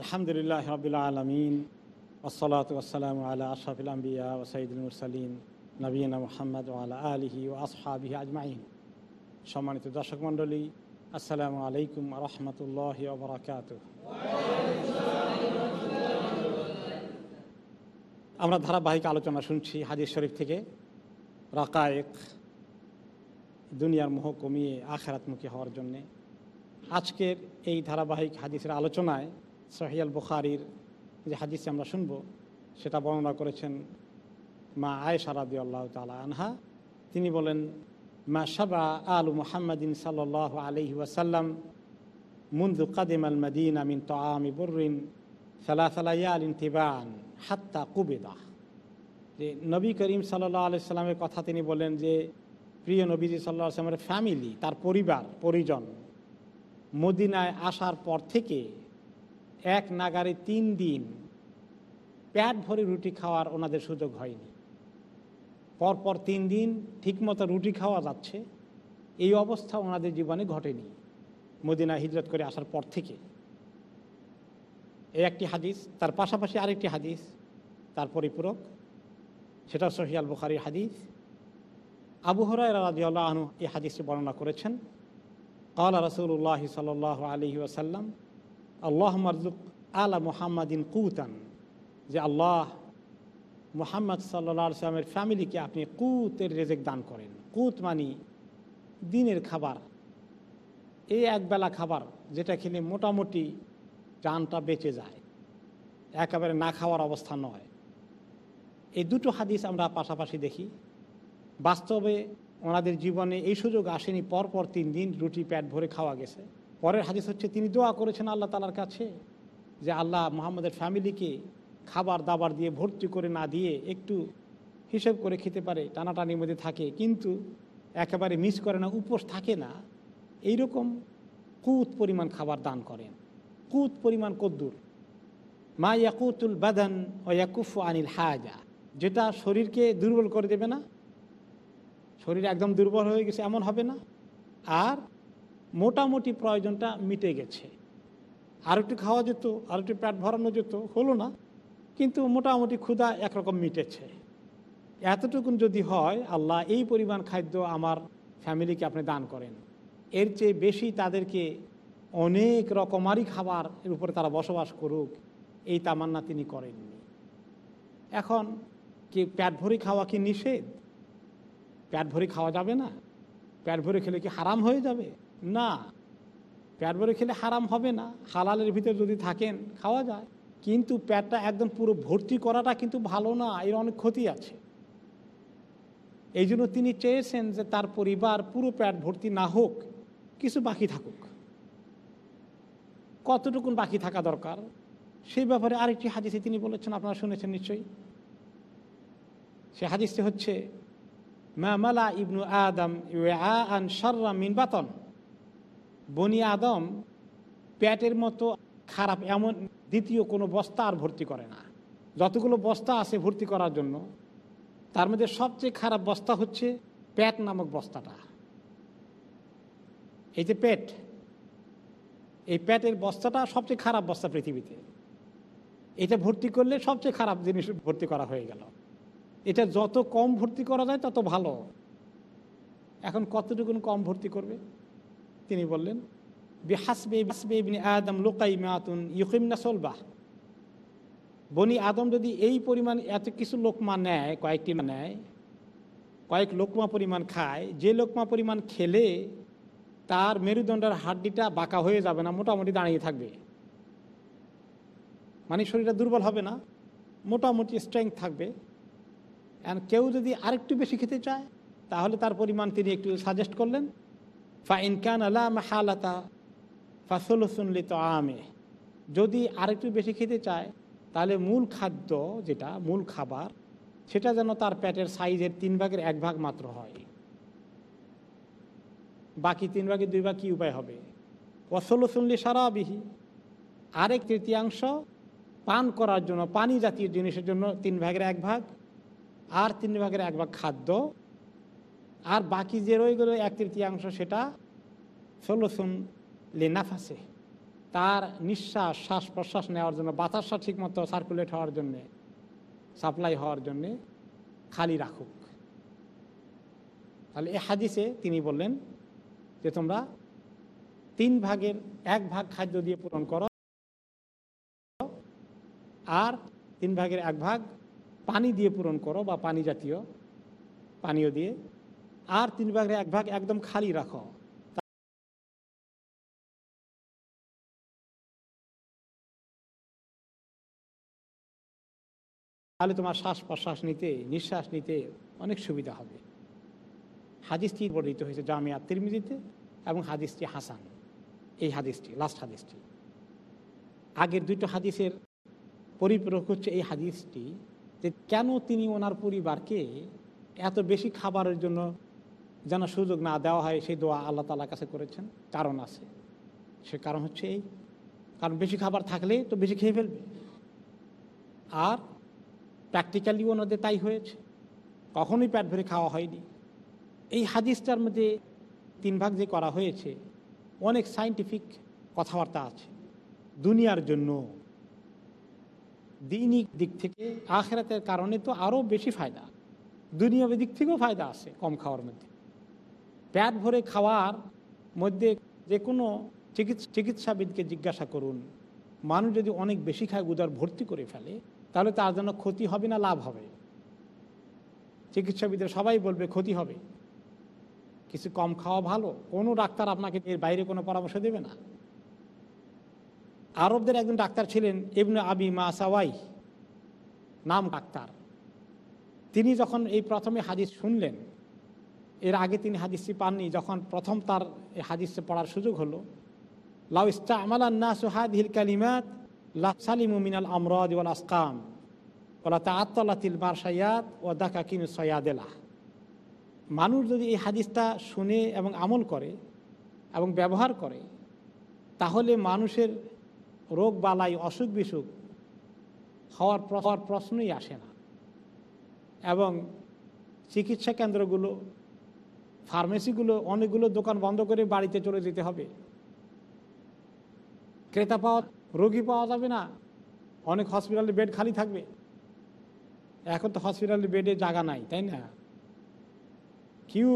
আলহামদুলিল্লাহ রবিল্লা আলমিন ওসলাত ওসালাম আল্লাহ আশরাফিল আম্বিয়া ও সঈদুল মুরসালিন নবীনা মোহাম্মদ আল্লাহ আলহি ও আসহাবিহি আজমাইন। সম্মানিত দর্শক মণ্ডলী, আসসালামু আলাইকুম রহমতুল্লাহ বরাকাত আমরা ধারাবাহিক আলোচনা শুনছি হাজির শরীফ থেকে, রাকায়েক দুনিয়ার মোহ কমিয়ে আখেরাতমুখী হওয়ার জন্যে। আজকের এই ধারাবাহিক হাদিসের আলোচনায় সহিয়াল বুখারির যে হাদিসে আমরা শুনব, সেটা বর্ণনা করেছেন মা আয়েশা রাদি আল্লাহ তালা আনহা। তিনি বলেন, মা সাবা আলু মোহাম্মদিন সাল আলহি ওয়াসাল্লাম মুন্দু কাদিম আল মদিন আমিন তো আমি বর্রিন সালাসালাইয়াল ইন্তিবান হাত্তা কুবেদা। যে নবী করিম সাল্লাহ আলি সাল্লামের কথা তিনি বলেন যে, প্রিয় নবীজি সাল্লাহ আসলামের ফ্যামিলি তার পরিবার, পরিজন মদিনায় আসার পর থেকে এক নাগারে তিন দিন প্যাট ভরে রুটি খাওয়ার ওনাদের সুযোগ হয়নি। পরপর তিন দিন ঠিকমতো রুটি খাওয়া যাচ্ছে। এই অবস্থা ওনাদের জীবনে ঘটেনি মদিনা হিজরত করে আসার পর থেকে। এই একটি হাদিস, তার পাশাপাশি আরেকটি হাদিস, তার পরিপূরক, সেটা সহিয়াল বুখারির হাদিস। আবু হরাই রাজিউল্লাহ আনু এই হাদিসটি বর্ণনা করেছেন। কালা রসুল্লাহ সাল আলহি ওসাল্লাম আল্লাহ মারজুক আলা মুহাম্মাদিন কুতান, যে আল্লাহ মুহাম্মদ সাল্লা সাল্লামের ফ্যামিলিকে আপনি কুতের রেজেক দান করেন। কুত মানি দিনের খাবার। এই একবেলা খাবার যেটা খেলে মোটামুটি জানটা বেঁচে যায়। একেবারে না খাওয়ার অবস্থা নয়। এই দুটো হাদিস আমরা পাশাপাশি দেখি। বাস্তবে ওনাদের জীবনে এই সুযোগ আসেনি, পরপর তিন দিন রুটি প্যাট ভরে খাওয়া গেছে। পরের হাদিস হচ্ছে, তিনি দোয়া করেছেন আল্লাহ তালার কাছে যে আল্লাহ মোহাম্মদের ফ্যামিলিকে খাবার দাবার দিয়ে ভর্তি করে না দিয়ে একটু হিসেব করে খেতে পারে, টানাটানির মধ্যে থাকে, কিন্তু একেবারে মিস করে না, উপোস থাকে না এই রকম কুত পরিমাণ খাবার দান করেন। কুত পরিমাণ কদ্দুর। মা ইয়াকুতুল বাদান ও ইয়াকুফ আনিল হাজা। যেটা শরীরকে দুর্বল করে দেবে না, শরীর একদম দুর্বল হয়ে গেছে, এমন হবে না। আর মোটামুটি প্রয়োজনটা মিটে গেছে। আর একটু খাওয়া যেত আর একটু পেট ভরানো যেত, হলো না। কিন্তু মোটামুটি ক্ষুধা একরকম মিটেছে। এতটুকুন যদি হয়, আল্লাহ এই পরিমাণ খাদ্য আমার ফ্যামিলিকে আপনি দান করেন। এর চেয়ে বেশি তাদেরকে অনেক রকমারই খাবার এর উপরে তারা বসবাস করুক, এই তামান্না তিনি করেননি। এখন কি প্যাট ভরি খাওয়া কি নিষেধ? প্যাট ভরে খাওয়া যাবে না? প্যাট ভরে খেলে কি হারাম হয়ে যাবে? না প্যাট ভরে খেলে হারাম হবে না। হালালের ভিতরে যদি থাকেন, খাওয়া যায়। কিন্তু প্যাটটা একদম পুরো ভর্তি করাটা কিন্তু ভালো না, এর অনেক ক্ষতি আছে। এই জন্য তিনি চেয়েছেন যে তার পরিবার পুরো প্যাট ভর্তি না হোক, কিছু বাকি থাকুক। কতটুকুন বাকি থাকা দরকার? সেই ব্যাপারে আরেকটি হাদিসে তিনি বলেছেন, আপনারা শুনেছেন নিশ্চয়ই। সে হাদিসটি হচ্ছে মামালা ইবনু আদম আন সর্রা মিন বাতন। বনি আদম প্যাটের মতো খারাপ, এমন দ্বিতীয় কোনো বস্তা আর ভর্তি করে না। যতগুলো বস্তা আছে ভর্তি করার জন্য, তার মধ্যে সবচেয়ে খারাপ বস্তা হচ্ছে প্যাট নামক বস্তাটা। এই যে পেট, এই প্যাটের বস্তাটা সবচেয়ে খারাপ বস্তা পৃথিবীতে। এটা ভর্তি করলে সবচেয়ে খারাপ জিনিস ভর্তি করা হয়ে গেল। এটা যত কম ভর্তি করা যায়, তত ভালো। এখন কতটুকুন কম ভর্তি করবে? তিনি বললেন, বেহাসবে আদম লোকাই মাতুন ইউকিমনা সলবাহ। বনি আদম যদি এই পরিমাণ এত কিছু লোকমা নেয়, কয়েকটি নেয়, কয়েক লোকমা পরিমাণ খায়, যে লোকমা পরিমাণ খেলে তার মেরুদণ্ডের হাড্ডিটা বাঁকা হয়ে যাবে না, মোটামুটি দাঁড়িয়ে থাকবে। মানে শরীরটা দুর্বল হবে না, মোটামুটি স্ট্রেংথ থাকবে। অ্যান্ড কেউ যদি আরেকটু বেশি খেতে চায়, তাহলে তার পরিমাণ তিনি একটু সাজেস্ট করলেন ফা ইনকান আলাম হালাতা ফাসলসুনলি তো আমে যদি আরেকটু বেশি খেতে চায়, তাহলে মূল খাদ্য যেটা, মূল খাবার, সেটা যেন তার পেটের সাইজের তিন ভাগের এক ভাগ মাত্র হয়। বাকি তিন ভাগের দুই ভাগ কী উপায় হবে? অসলসুনলি সারাবিহি আরেক তৃতীয়াংশ, পান করার জন্য, পানি জাতীয় জিনিসের জন্য তিন ভাগের এক ভাগ, আর তিন ভাগের এক ভাগ খাদ্য আর বাকি যে রয়ে গেল এক তৃতীয়াংশ সেটা ষোলোসুন লেনাফাসে। তার নিঃশ্বাস শ্বাস প্রশ্বাস নেওয়ার জন্য, বাতাসটা ঠিকমতো সার্কুলেট হওয়ার জন্যে সাপ্লাই হওয়ার জন্যে খালি রাখুক। তাহলে এ হাদিসে তিনি বললেন যে তোমরা তিন ভাগের এক ভাগ খাদ্য দিয়ে পূরণ করো আর তিন ভাগের এক ভাগ পানি দিয়ে পূরণ করো বা পানি জাতীয় পানীয় দিয়ে আর তিন ভাগের এক ভাগ একদম খালি রাখো। তাহলে তোমার শ্বাস প্রশ্বাস নিতে, নিঃশ্বাস নিতে অনেক সুবিধা হবে। হাদিসটি বর্ণিত হয়েছে জামিয়া তিরমিজিতে এবং হাদিসটি হাসান। এই হাদিসটি লাস্ট হাদিসটি। আগের দুটো হাদিসের পরিপূরক হচ্ছে এই হাদিসটি যে কেন তিনি ওনার পরিবারকে এত বেশি খাবারের জন্য যেন সুযোগ না দেওয়া হয়, সেই দোয়া আল্লাহ তালার কাছে করেছেন। কারণ আছে। সে কারণ হচ্ছে এই। কারণ বেশি খাবার থাকলে তো বেশি খেয়ে ফেলবে। আর প্র্যাকটিক্যালি ওনাদের তাই হয়েছে। কখনোই পেট ভরে খাওয়া হয়নি। এই হাদিসটার মধ্যে তিন ভাগ যে করা হয়েছে, অনেক সাইন্টিফিক কথাবার্তা আছে। দুনিয়ার জন্য দিনই দিক থেকে আখেরাতের কারণে তো আরও বেশি ফায়দা। দুনিয়াবী দিক থেকেও ফায়দা আছে কম খাওয়ার মধ্যে। পেট ভরে খাওয়ার মধ্যে যে কোনো চিকিৎসা চিকিৎসাবিদকে জিজ্ঞাসা করুন, মানুষ যদি অনেক বেশি খায় উদার ভর্তি করে ফেলে, তাহলে তার জন্য ক্ষতি হবে না, লাভ হবে? চিকিৎসাবিদের সবাই বলবে, ক্ষতি হবে। কিছু কম খাওয়া ভালো? কোনো ডাক্তার আপনাকে এর বাইরে কোনো পরামর্শ দেবে না? আরবদের একজন ডাক্তার ছিলেন, ইবনে আবি মা সাওয়াই নাম ডাক্তার। তিনি যখন এই প্রথমে হাদিস শুনলেন এর আগে তিনি হাদিসটি পাননি, যখন প্রথম তার এই হাদিসে পড়ার সুযোগ হলো। লাউ ইস্তা আমালান্না সুহাদিল কালিমাত, লা সালিমু মিনাল আমরাদ ওয়াল আসকাম ওলা তাআত্তালাতিল মারসায়াত ও দাকা কিনু সয়াদেলা। মানুষ যদি এই হাদিসটা শুনে এবং আমল করে এবং ব্যবহার করে, তাহলে মানুষের রোগ বালাই অসুখ বিসুখ হওয়ার হওয়ার প্রশ্নই আসে না। এবং চিকিৎসা কেন্দ্রগুলো ফার্মেসিগুলো, অনেকগুলো দোকান বন্ধ করে বাড়িতে চলে যেতে হবে। ক্রেতা পাওয়া, রোগী পাওয়া যাবে না। অনেক হসপিটালে বেড খালি থাকবে। এখন তো হসপিটালে বেডে জায়গা নাই, তাই না? কিউ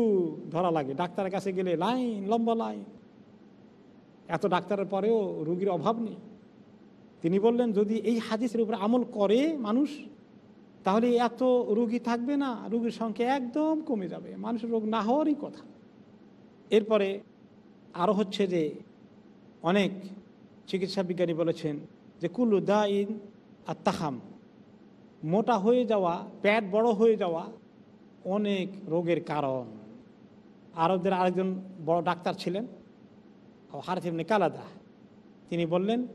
ধরা লাগে। ডাক্তারের কাছে গেলে লাইন, লম্বা লাইন। এত ডাক্তারের পরেও রুগীর অভাব নেই। তিনি বললেন, যদি এই হাদিসের উপরে আমল করে মানুষ তাহলে এত রুগী থাকবে না, রুগীর সংখ্যা একদম কমে যাবে। মানুষের রোগ না হওয়ারই কথা। এরপরে আরও হচ্ছে যে অনেক চিকিৎসা বিজ্ঞানী বলেছেন যে, কুল্লু দা ইন আর তাহাম মোটা হয়ে যাওয়া প্যাট বড় হয়ে যাওয়া অনেক রোগের কারণ। আরবদের আরেকজন বড় ডাক্তার ছিলেন হারফ ইবনে কালাদা। তিনি বললেন,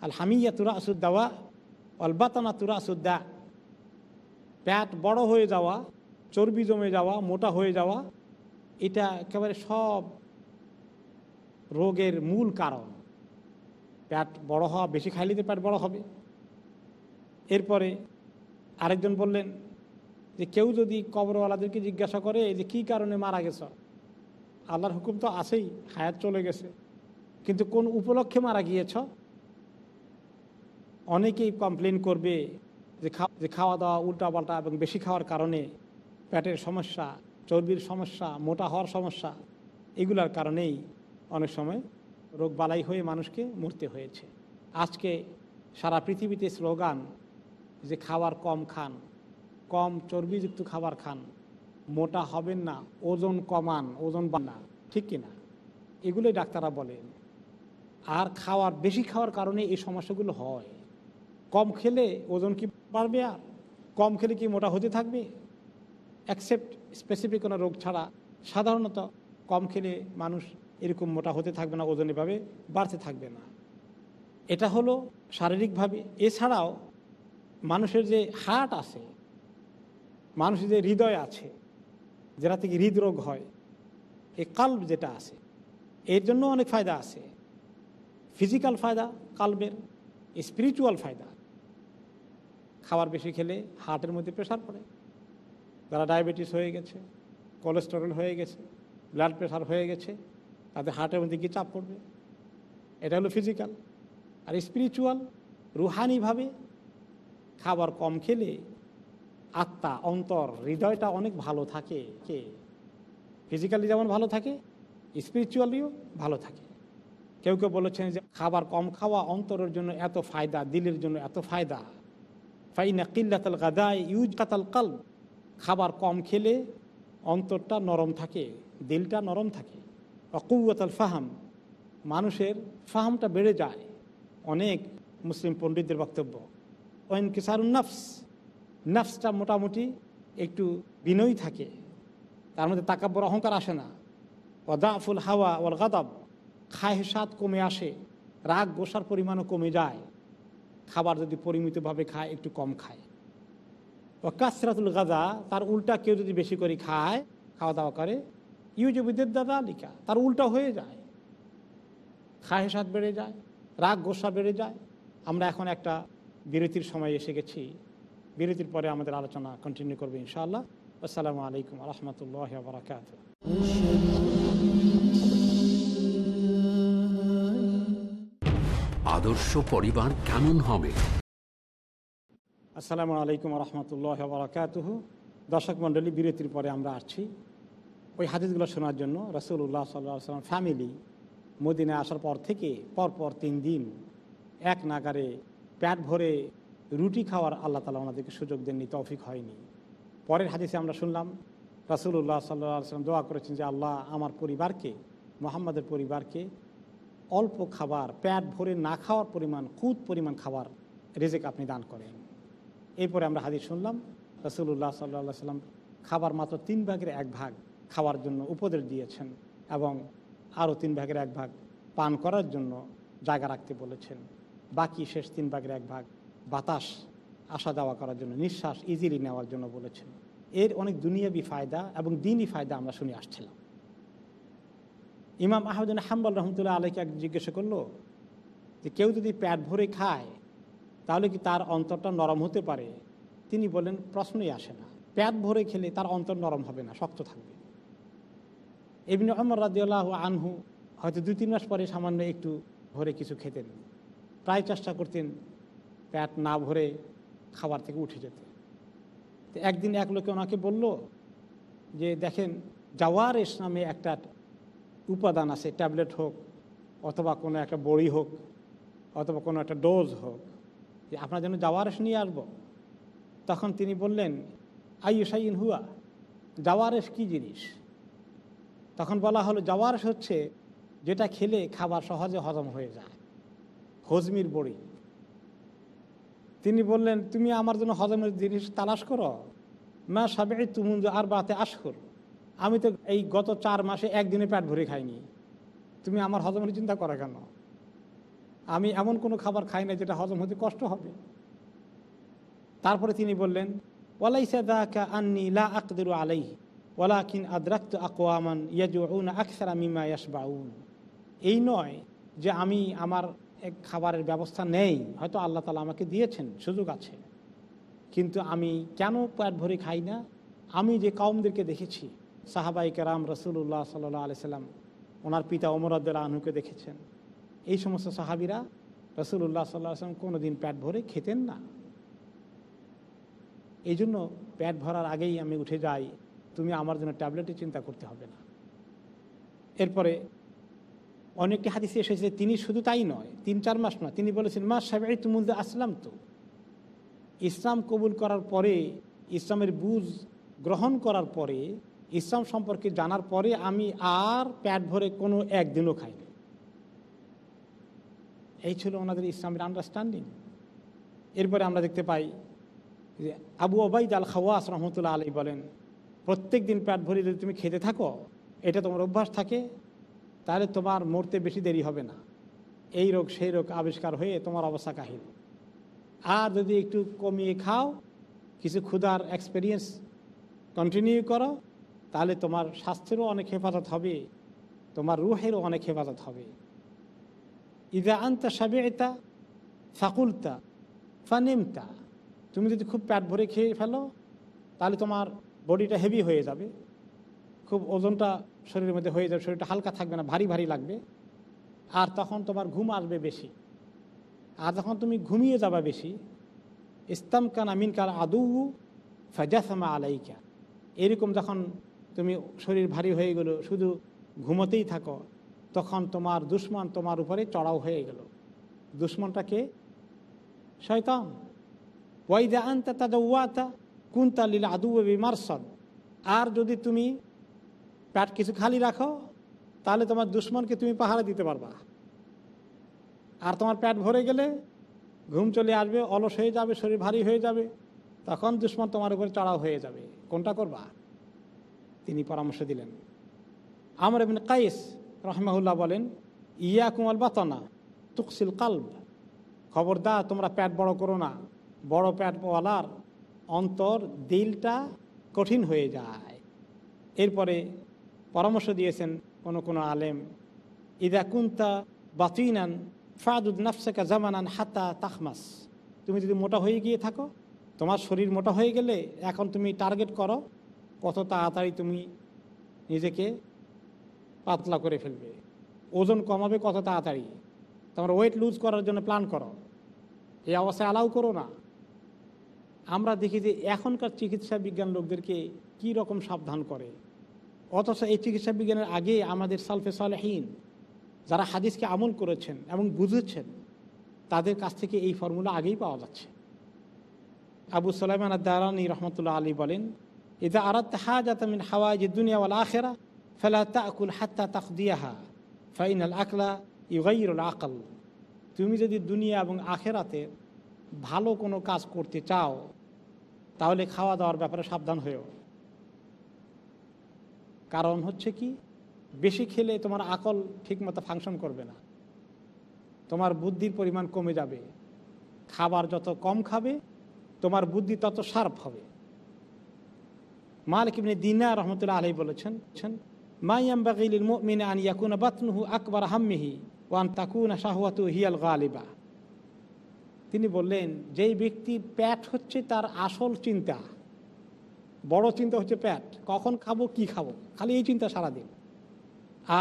আল হামিয়া তুরা আসুদ্দাওয়া অলবাতানা তুরা আসুদ্দা প্যাট বড় হয়ে যাওয়া, চর্বি জমে যাওয়া, মোটা হয়ে যাওয়া, এটা একেবারে সব রোগের মূল কারণ। প্যাট বড় হওয়া, বেশি খাইলে তো প্যাট বড় হবে। এরপরে আরেকজন বললেন যে, কেউ যদি কবরওয়ালাদেরকে জিজ্ঞাসা করে যে, কি কারণে মারা গেছ? আল্লাহর হুকুম তো আছেই, হায়াত চলে গেছে। কিন্তু কোন উপলক্ষে মারা গিয়েছ? অনেকেই কমপ্লেন করবে যে খাওয়া দাওয়া উল্টাপাল্টা এবং বেশি খাওয়ার কারণে পেটের সমস্যা, চর্বির সমস্যা, মোটা হওয়ার সমস্যা, এগুলার কারণেই অনেক সময় রোগ বালাই হয়ে মানুষকে মরতে হয়েছে। আজকে সারা পৃথিবীতে স্লোগান যে খাবার কম খান, কম চর্বিযুক্ত খাবার খান, মোটা হবেন না, ওজন কমান, ওজন বানা ঠিক কিনা এগুলোই ডাক্তাররা বলেন। আর খাওয়ার, বেশি খাওয়ার কারণে এই সমস্যাগুলো হয়। কম খেলে ওজন কি বাড়বে আর কম খেলে কি মোটা হতে থাকবে? অ্যাকসেপ্ট স্পেসিফিক কোনো রোগ ছাড়া সাধারণত কম খেলে মানুষ এরকম মোটা হতে থাকবে না, ওজন এভাবে বাড়তে থাকবে না। এটা হলো শারীরিকভাবে। এছাড়াও মানুষের যে হার্ট আছে, মানুষের যে হৃদয় আছে, যেটা থেকে হৃদরোগ হয় এই কাল্ব যেটা আছে, এর জন্য অনেক ফায়দা আছে। ফিজিক্যাল ফায়দা, কাল্বের স্পিরিচুয়াল ফায়দা। খাবার বেশি খেলে হার্টের মধ্যে প্রেশার পড়ে। যারা ডায়াবেটিস হয়ে গেছে কোলেস্টেরল হয়ে গেছে ব্লাড প্রেশার হয়ে গেছে, তাদের হার্টের মধ্যে কি চাপ পড়বে? এটা হলো ফিজিক্যাল আর স্পিরিচুয়াল রুহানিভাবে খাবার কম খেলে আত্মা, অন্তর, হৃদয়টা অনেক ভালো থাকে। কে? ফিজিক্যালি যেমন ভালো থাকে স্পিরিচুয়ালিও ভালো থাকে। কেউ কেউ বলেছেন যে খাবার কম খাওয়া অন্তরের জন্য এত ফায়দা, দিলের জন্য এত ফায়দা। ফাইনা কিল্লাতাল গাদায় ইউজ কাতাল কাল খাবার কম খেলে অন্তরটা নরম থাকে, দিলটা নরম থাকে। অকুয়াতাল ফাহাম, মানুষের ফাহামটা বেড়ে যায়। অনেক মুসলিম পণ্ডিতদের বক্তব্য। ওয়েন কিসারুন নফস, নফসটা মোটামুটি একটু বিনয়ী থাকে। তার মধ্যে তাকাব্বর অহংকার আসে না। ওদাফুল হাওয়া ওর গাদাব খায় স্বাদ কমে আসে, রাগ গোসার পরিমাণও কমে যায়। খাবার যদি পরিমিতভাবে খায়, একটু কম খায়। ও কাসরাতুল গাদা, তার উল্টা কেউ যদি বেশি করে খায় খাওয়া দাওয়া করে ইউজবিদের দাদা লিখা তার উল্টা হয়ে যায়। স্বাদ বেড়ে যায়, রাগ গোসা বেড়ে যায়। আমরা এখন একটা বিরতির সময় এসে গেছি। বিরতির পরে আমাদের আলোচনা কন্টিনিউ করব ইনশাআল্লাহ। আসসালামু আলাইকুম রহমতুল্লাহ বরাকাত আদর্শ পরিবার কেমন হবে? আসসালামু আলাইকুম রহমতুল্লাহ বরাকাতুহ। দর্শক মণ্ডলী, বিরতির পরে আমরা আসছি। ওই হাদিসগুলো শোনার জন্য রসুল্লাহ সাল্লাহ সাল্লাম ফ্যামিলি মদিনায় আসার পর থেকে পরপর তিন দিন এক নাগারে প্যাট ভরে রুটি খাওয়ার আল্লাহ তালা ওনাদেরকে সুযোগ দেননি, তৌফিক হয়নি। পরের হাদিসে আমরা শুনলাম রাসুল্লাহ সাল্লাহ সাল্লাম দোয়া করেছেন যে, আল্লাহ আমার পরিবারকে, মোহাম্মদের পরিবারকে অল্প খাবার প্যাট ভরে না খাওয়ার পরিমাণ কুত পরিমাণ খাবার রেজেক আপনি দান করেন। এরপরে আমরা হাদিস শুনলাম রসুল্লাহ সাল্লাহ সাল্লাম খাবার মাত্র তিন ভাগের এক ভাগ খাওয়ার জন্য উপদেশ দিয়েছেন এবং আরও তিন ভাগের এক ভাগ পান করার জন্য জায়গা রাখতে বলেছেন। বাকি শেষ তিন ভাগের এক ভাগ বাতাস, আসা যাওয়া করার জন্য, নিঃশ্বাস ইজিলি নেওয়ার জন্য বলেছেন। এর অনেক দুনিয়াবি ফায়দা এবং দিনই ফায়দা আমরা শুনে আসছিলাম। ইমাম আহমদিন হাম্বল রহমতুল্লাহ আলীকে এক জিজ্ঞাসা করল যে কেউ যদি প্যাট ভরে খায়, তাহলে কি তার অন্তরটা নরম হতে পারে? তিনি বলেন প্রশ্নই আসে না। প্যাট ভরে খেলে তার অন্তর নরম হবে না, শক্ত থাকবে। এমনি অমর রাজিউল্লাহ আনহু হয়তো দুই তিন মাস পরে সামান্য একটু ভরে কিছু খেতেন। প্রায় চেষ্টা করতেন প্যাট না ভরে খাবার থেকে উঠে যেতে। তো একদিন এক লোকে ওনাকে বলল যে, দেখেন জাওয়ারেস নামে একটা উপাদান আছে, ট্যাবলেট হোক, অথবা কোনো একটা বড়ি হোক, অথবা কোনো একটা ডোজ হোক, যে আপনার জন্য জাওয়ারেস নিয়ে আসব। তখন তিনি বললেন আইয়ুসাইন হুয়া জাওয়ারেস কি জিনিস? তখন বলা হলো জাওয়ারেস হচ্ছে যেটা খেলে খাবার সহজে হজম হয়ে যায় হজমির বড়ি। তিনি বললেন, তুমি আমার জন্য হজমের জিনিস তালাশ করো? মা সাবে তুমুন আর বাতে আসকর আমি তো এই গত চার মাসে একদিনে পেট ভরে খাইনি। তুমি আমার হজমের চিন্তা করো কেন? আমি এমন কোনো খাবার খাই না যেটা হজম হতে কষ্ট হবে। তারপরে তিনি বললেন, ওয়ালাইসা দাকা আন্নি লা আকদিরু আলাই ওয়ালাকিন আদরাক্ত আকওয়ামান ইয়াজুউন আকসারা মিমা ইয়াসবাউন এই নয় যে আমি আমার এক খাবারের ব্যবস্থা নেই, হয়তো আল্লাহ তালা আমাকে দিয়েছেন, সুযোগ আছে। কিন্তু আমি কেন পেট ভরে খাই না? আমি যে কাউমদেরকে দেখেছি সাহাবাই কেরাম রসুল্লাহ সাল্লাহ আলি সাল্লাম, ওনার পিতা ওমরাদ্দুল্লাহ আনহুকে দেখেছেন। এই সমস্ত সাহাবিরা রসুল্লাহ সাল্লাহ আসলাম কোনো দিন প্যাট ভরে খেতেন না। এই জন্য প্যাট ভরার আগেই আমি উঠে যাই, তুমি আমার জন্য ট্যাবলেটে চিন্তা করতে হবে না। এরপরে অনেকটি হাদিসে এসেছে, তিনি শুধু তাই নয় তিন চার মাস নয়, তিনি বলেছেন, মা সাহেব তুমুলদে আসলাম তো ইসলাম কবুল করার পরে, ইসলামের বুঝ গ্রহণ করার পরে ইসলাম সম্পর্কে জানার পরে আমি আর প্যাট ভরে কোনো একদিনও খাইনি। এই ছিল ওনাদের ইসলামের আন্ডারস্ট্যান্ডিং এরপরে আমরা দেখতে পাই যে আবু ওবাইদ আল খাওয়াস রহমতুল্লাহ আলী বলেন, প্রত্যেক দিন প্যাট ভরে যদি তুমি খেতে থাকো, এটা তোমার অভ্যাস থাকে, তাহলে তোমার মরতে বেশি দেরি হবে না। এই রোগ, সেই রোগ আবিষ্কার হয়ে তোমার অবস্থা কাহিল। আর যদি একটু কমিয়ে খাও, কিছু ক্ষুধার এক্সপিরিয়েন্স কন্টিনিউ করো তাহলে তোমার স্বাস্থ্যেরও অনেক হেফাজত হবে, তোমার রুহেরও অনেক হেফাজত হবে। ইদা আনতা সাবেতা ফাকুলতা ফানেমতা, তুমি যদি খুব প্যাট ভরে খেয়ে ফেলো, তাহলে তোমার বডিটা হেভি হয়ে যাবে, খুব ওজনটা শরীরের মধ্যে হয়ে যাবে, শরীরটা হালকা থাকবে না, ভারী ভারী লাগবে। আর তখন তোমার ঘুম আসবে বেশি। আর যখন তুমি ঘুমিয়ে যাবা বেশি ইস্তাম কান আমিন কাল আদু ফাজাসমা আলাইকা, এরকম যখন তুমি শরীর ভারী হয়ে গেলো, শুধু ঘুমোতেই থাকো, তখন তোমার দুশ্মন তোমার উপরে চড়াও হয়ে গেল। দুশ্মনটাকে শয়তান। ওয়াইদা আনতা ওয়াতা কুন্তা লীল আদু বিমারসদ আর যদি তুমি প্যাট কিছু খালি রাখো, তাহলে তোমার দুশ্মনকে তুমি পাহারা দিতে পারবা। আর তোমার প্যাট ভরে গেলে ঘুম চলে আসবে, অলস হয়ে যাবে, শরীর ভারী হয়ে যাবে, তখন দুশ্মন তোমার উপরে চড়াও হয়ে যাবে। কোনটা করবা? তিনি পরামর্শ দিলেন। আমর এবিন কাইস রহমাহুল্লাহ বলেন ইয়া কুমাল বাতনা তুকসিল কালব। খবরদার তোমরা প্যাট বড় করো না। বড় প্যাটওয়ালার অন্তর দিলটা কঠিন হয়ে যায়। এরপরে পরামর্শ দিয়েছেন কোনো কোনো আলেম, ইদা কুন্তা বাতিনান ফাদুদ নাফসাকা জামানান হাতা তাহমাস তুমি যদি মোটা হয়ে গিয়ে থাকো, তোমার শরীর মোটা হয়ে গেলে এখন তুমি টার্গেট করো কত তাড়াতাড়ি তুমি নিজেকে পাতলা করে ফেলবে। ওজন কমাবে কত তাড়াতাড়ি। তোমার ওয়েট লুজ করার জন্য প্ল্যান করো। এই অবস্থায় অ্যালাউ করো না। আমরা দেখি যে এখনকার চিকিৎসা বিজ্ঞান লোকদেরকে কি রকম সাবধান করে। অথচ এই চিকিৎসা বিজ্ঞানের আগে আমাদের সালফে সালেহীন যারা হাদিসকে আমল করেছেন এবং বুঝেছেন, তাদের কাছ থেকে এই ফর্মুলা আগেই পাওয়া যাচ্ছে। আবু সালাইমান আদারানি রহমতুল্লাহ আলী বলেন আরাত হাজাত মিন হাওয়াজ দুনিয়া ওয়াল আখেরা ফেলা তাকুল হাত্তা তাকদিয়াহা ফাইনাল আকলা ইউগাইরুল আকল তুমি যদি দুনিয়া এবং আখেরাতে ভালো কোনো কাজ করতে চাও, তাহলে খাওয়া দাওয়ার ব্যাপারে সাবধান হয়েও। কারণ হচ্ছে কি, বেশি খেলে তোমার আকল ঠিকমতো ফাংশন করবে না। তোমার বুদ্ধির পরিমাণ কমে যাবে। খাবার যত কম খাবে, তোমার বুদ্ধি তত শার্প হবে। মালিক ইবনে দিনা রহমতুল্লাহ আলহী বলেছেন মাইয়াম বাকিল মিনে আন ইয়াকুনা বাতনুহু আকবর হাম্মিহি ওয়ান তাকুনা শাহওয়াতু হিয়াল গালিবা। তিনি বললেন, যেই ব্যক্তির প্যাট হচ্ছে তার আসল চিন্তা, বড় চিন্তা হচ্ছে প্যাট, কখন খাব, কি খাব, খালি এই চিন্তা সারাদিন।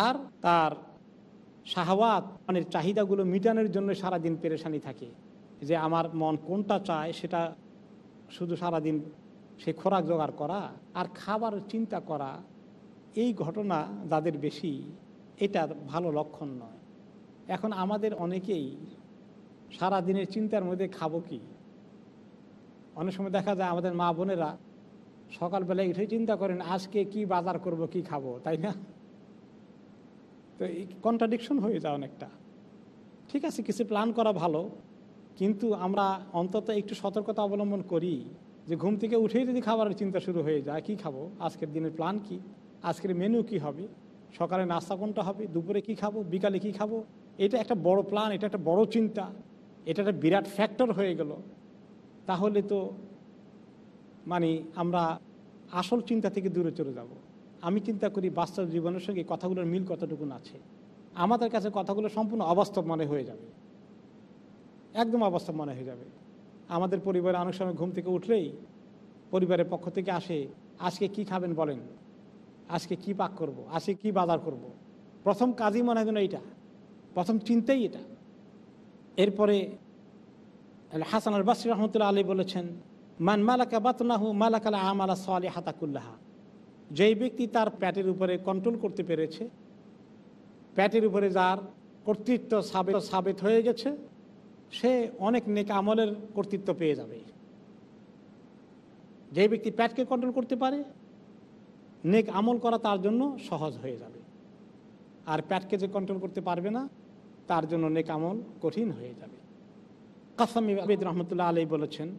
আর তার শাহওয়াত মানে চাহিদাগুলো মিটানোর জন্য সারাদিন পেরেশানি থাকে, যে আমার মন কোনটা চায় সেটা শুধু সারাদিন সে খোরাক জোগাড় করা আর খাবার চিন্তা করা, এই ঘটনা যাদের বেশি, এটা ভালো লক্ষণ নয়। এখন আমাদের অনেকেই সারা দিনের চিন্তার মধ্যে খাব কি? অনেক সময় দেখা যায় আমাদের মা বোনেরা সকালবেলায় উঠে চিন্তা করেন, আজকে কি বাজার করব, কি খাব, তাই না? তো এই কন্ট্রাডিকশন হয়ে যায় অনেকটা। ঠিক আছে, কিছু প্ল্যান করা ভালো, কিন্তু আমরা অন্তত একটু সতর্কতা অবলম্বন করি। যে ঘুম থেকে উঠেই যদি খাবারের চিন্তা শুরু হয়ে যায়, কি খাব? আজকের দিনের প্ল্যান কি? আজকের মেনু কি হবে? সকালে নাস্তা কোনটা হবে? দুপুরে কি খাব? বিকালে কি খাব? এটা একটা বড় প্ল্যান এটা একটা বড় চিন্তা। এটা একটা বিরাট ফ্যাক্টর হয়ে গেল। তাহলে তো মানে আমরা আসল চিন্তা থেকে দূরে চলে যাব। আমি চিন্তা করি বাস্তব জীবনের সঙ্গে কথাগুলোর মিল কতটুকু আছে? আমাদের কাছে কথাগুলো সম্পূর্ণ অবাস্তব মনে হয়ে যাবে। একদম অবাস্তব মনে হয়ে যাবে। আমাদের পরিবারে অনেক সময় ঘুম থেকে উঠলেই পরিবারের পক্ষ থেকে আসে, আজকে কি খাবেন বলেন আজকে কি পাক করব। আজকে কি বাজার করব। প্রথম কাজই মনে হয় এইটা প্রথম চিন্তাই এটা এরপরে হাসান আল বাসরি রহমতুল্লাহ আলী বলেছেন, মান মালাকা বাতনাহু মালাকালা আমালা সালে হাতাকুল্লাহা যেই ব্যক্তি তার প্যাটের উপরে কন্ট্রোল করতে পেরেছে প্যাটের উপরে যার কর্তৃত্ব সাবেত সাবেত হয়ে গেছে সে অনেক নেক আমলের কর্তৃত্ব পেয়ে যাবে। যে ব্যক্তি প্যাটকে কন্ট্রোল করতে পারে, নেক আমল করা তার জন্য সহজ হয়ে যাবে। আর প্যাটকে যে কন্ট্রোল করতে পারবে না, তার জন্য নেক আমল কঠিন হয়ে যাবে। কাসামি আবেদ রহমতুল্লাহ আলী বলেছেন,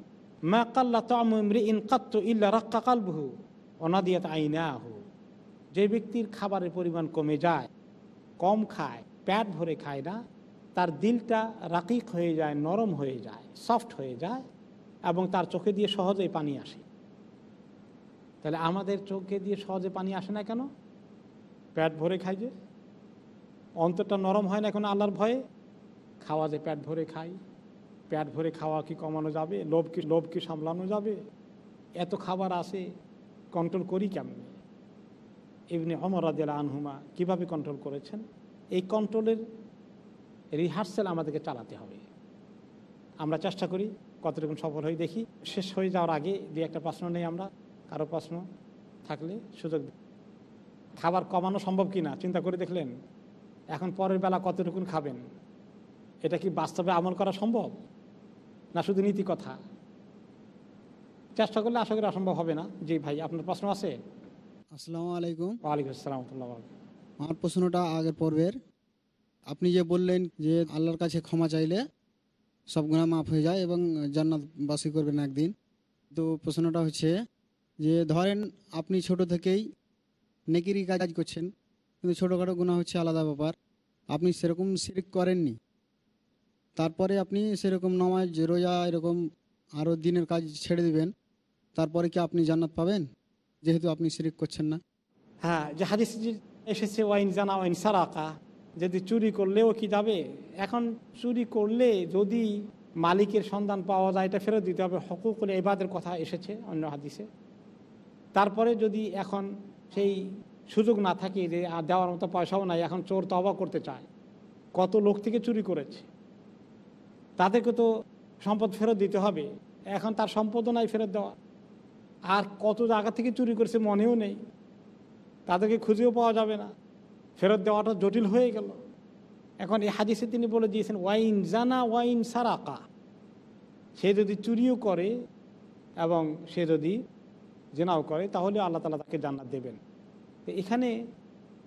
মা তামরি ইন কাত্ত ইল্লা রাক্কা কালবহু অনাদিয়াত আইনা আহু যে ব্যক্তির খাবারের পরিমাণ কমে যায়, কম খায় প্যাট ভরে খায় না তার দিলটা রাকিক হয়ে যায়, নরম হয়ে যায় সফট হয়ে যায় এবং তার চোখে দিয়ে সহজেই পানি আসে। তাহলে আমাদের চোখে দিয়ে সহজে পানি আসে না কেন? প্যাট ভরে খাই যে। অন্তরটা নরম হয় না এখন আল্লাহর ভয়ে? খাওয়া যে প্যাট ভরে খাই। প্যাট ভরে খাওয়া কি কমানো যাবে? লোভ কি লোভ কি সামলানো যাবে? এত খাবার আসে কন্ট্রোল করি কেমন? এমনি অমর রাজিয়াল আনহুমা কীভাবে কন্ট্রোল করেছেন? এই কন্ট্রোলের রিহার্সেল আমাদেরকে চালাতে হবে। আমরা চেষ্টা করি কতটুকু সফল হয়ে দেখি। শেষ হয়ে যাওয়ার আগে দিয়ে একটা প্রশ্ন নেই আমরা কারও প্রশ্ন থাকলে সুযোগ খাবার কমানো সম্ভব কি না চিন্তা করে দেখলেন এখন পরের বেলা কতটুকুন খাবেন? এটা কি বাস্তবে আমল করা সম্ভব? না শুধু নীতি কথা? চেষ্টা করলে আশা করি অসম্ভব হবে না। জি ভাই আপনার প্রশ্ন আছে? আসসালামু আলাইকুম। ওয়ালাইকুম আসসালাম আমার প্রশ্নটা আগের পর্বের। আপনি যে বললেন যে আল্লাহর কাছে ক্ষমা চাইলে সব গুণা মাফ হয়ে যায় এবং জান্নাত বাসী করবেন একদিন। তো প্রশ্নটা হচ্ছে যে ধরেন আপনি ছোট থেকেই নেকিরি কাজ করছেন, কিন্তু ছোটোখাটো গুণা হচ্ছে আলাদা ব্যাপার। আপনি সেরকম শিরিক করেননি। তারপরে আপনি সেরকম নামাজ, রোজা এরকম আরও দিনের কাজ ছেড়ে দিবেন। তারপরে কি আপনি জান্নাত পাবেন? যেহেতু আপনি শিরিক করছেন না। হ্যাঁ যে হাদিস এসেছে ওয়াইন জানা ওয়াইন সারাকা। যদি চুরি করলেও কি যাবে? এখন চুরি করলে যদি মালিকের সন্ধান পাওয়া যায়, এটা ফেরত দিতে হবে। হকুকুল এবাদের কথা এসেছে অন্য হাদিসে। তারপরে যদি এখন সেই সুযোগ না থাকে যে আর দেওয়ার মতো পয়সাও নাই, এখন চোর তবা করতে চায়। কত লোক থেকে চুরি করেছে? তাদেরকে তো সম্পদ ফেরত দিতে হবে। এখন তার সম্পদও নাই ফেরত দেওয়া। আর কত জায়গা থেকে চুরি করেছে মনেও নেই। তাদেরকে খুঁজেও পাওয়া যাবে না। ফেরত দেওয়াটা জটিল হয়ে গেল। এখন এই হাদিসে তিনি বলে দিয়েছেন, ওয়াইন জানা, ওয়াইন সারাকা। সে যদি চুরিও করে এবং সে যদি জেনাও করে, তাহলে আল্লাহ তালা তাকে জান্নাত দেবেন। তো এখানে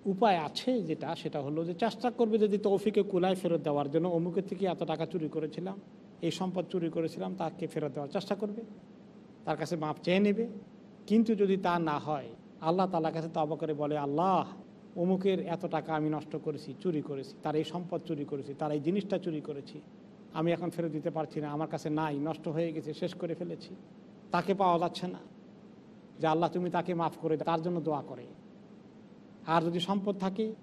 উপায় আছে যেটা, সেটা হলো যে চেষ্টা করবে যদি তৌফিকে কুলায় ফেরত দেওয়ার জন্য, অমুকের থেকে এত টাকা চুরি করেছিলাম, এই সম্পদ চুরি করেছিলাম, তাকে ফেরত দেওয়ার চেষ্টা করবে। তার কাছে মাপ চেয়ে নেবে। কিন্তু যদি তা না হয়, আল্লাহ তালার কাছে তবা করে বলে, আল্লাহ অমুকের এত টাকা আমি নষ্ট করেছি, চুরি করেছি, তার এই সম্পদ চুরি করেছি, তার এই জিনিসটা চুরি করেছি, আমি এখন ফেরত দিতে পারছি না, আমার কাছে নাই, নষ্ট হয়ে গেছে, শেষ করে ফেলেছি। তাকে পাওয়া যাচ্ছে না। যে আল্লাহ তুমি তাকে মাফ করে তার জন্য দোয়া করে। আর যদি সম্পদ থাকে,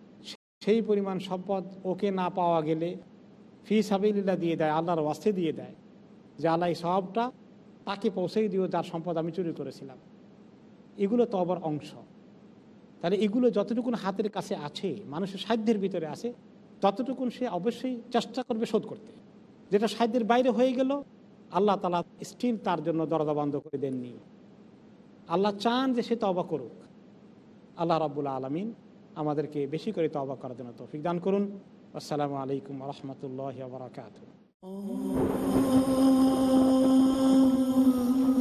সেই পরিমাণ সম্পদ ওকে না পাওয়া গেলে ফি সাবিল্লা দিয়ে দেয়, আল্লাহর ওয়াস্তে দিয়ে দেয়, যে আল্লাহ এই সবটা তাকে পৌঁছেই দিও, যার সম্পদ আমি চুরি করেছিলাম। এগুলো তো আবার অংশ। তাহলে এগুলো যতটুকুন হাতের কাছে আছে, মানুষের সাধ্যের ভিতরে আছে, ততটুকুন সে অবশ্যই চেষ্টা করবে শোধ করতে। যেটা সাধ্যের বাইরে হয়ে গেল, আল্লাহ তালা স্টিল তার জন্য দরজা বন্ধ করে দেননি। আল্লাহ চান যে সে তবা করুক। আল্লাহ রাবুল্লা আলমিন আমাদেরকে বেশি করে তবা করার জন্য তৌফিক দান করুন। আসসালামু আলাইকুম রহমতুল্লাহ বারকাত